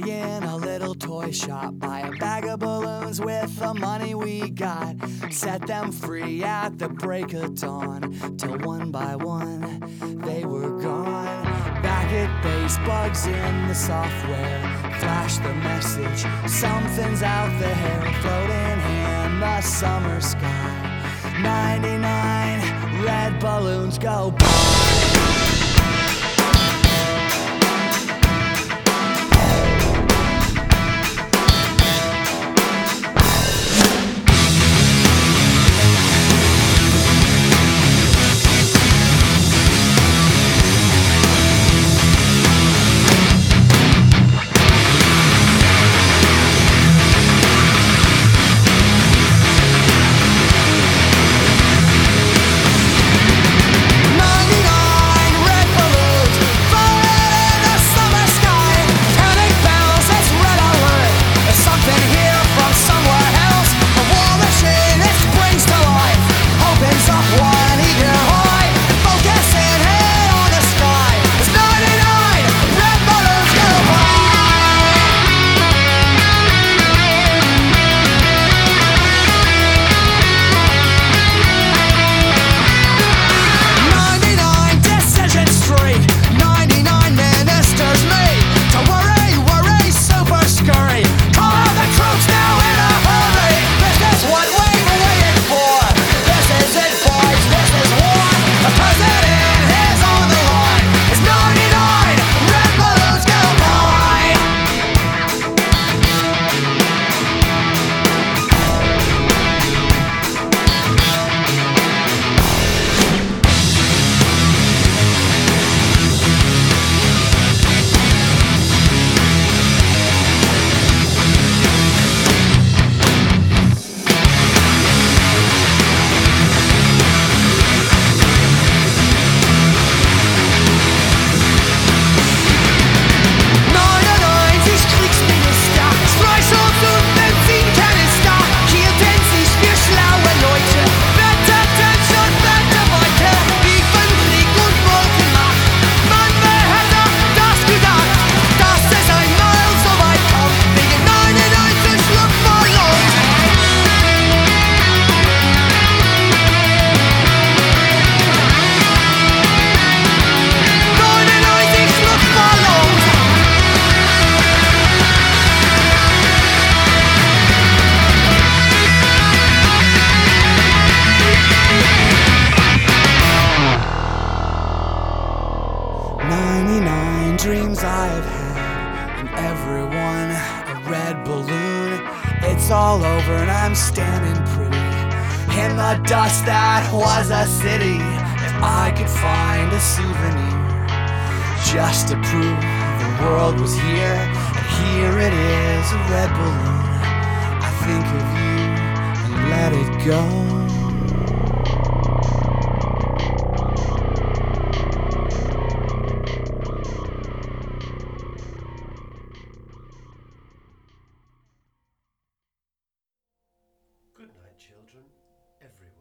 guy in a little toy shop. Buy a bag of balloons with the money we got. Set them free at the break of dawn. Till one by one, they were gone. Back at base, bugs in the software. Flash the message, something's out there. Floating in the summer sky. 99 red balloons go pop. 99 dreams I've had, and every one a red balloon. It's all over, and I'm standing pretty in the dust that was a city. If I could find a souvenir just to prove the world was here, and here it is a red balloon. I think of you and let it go. children everywhere.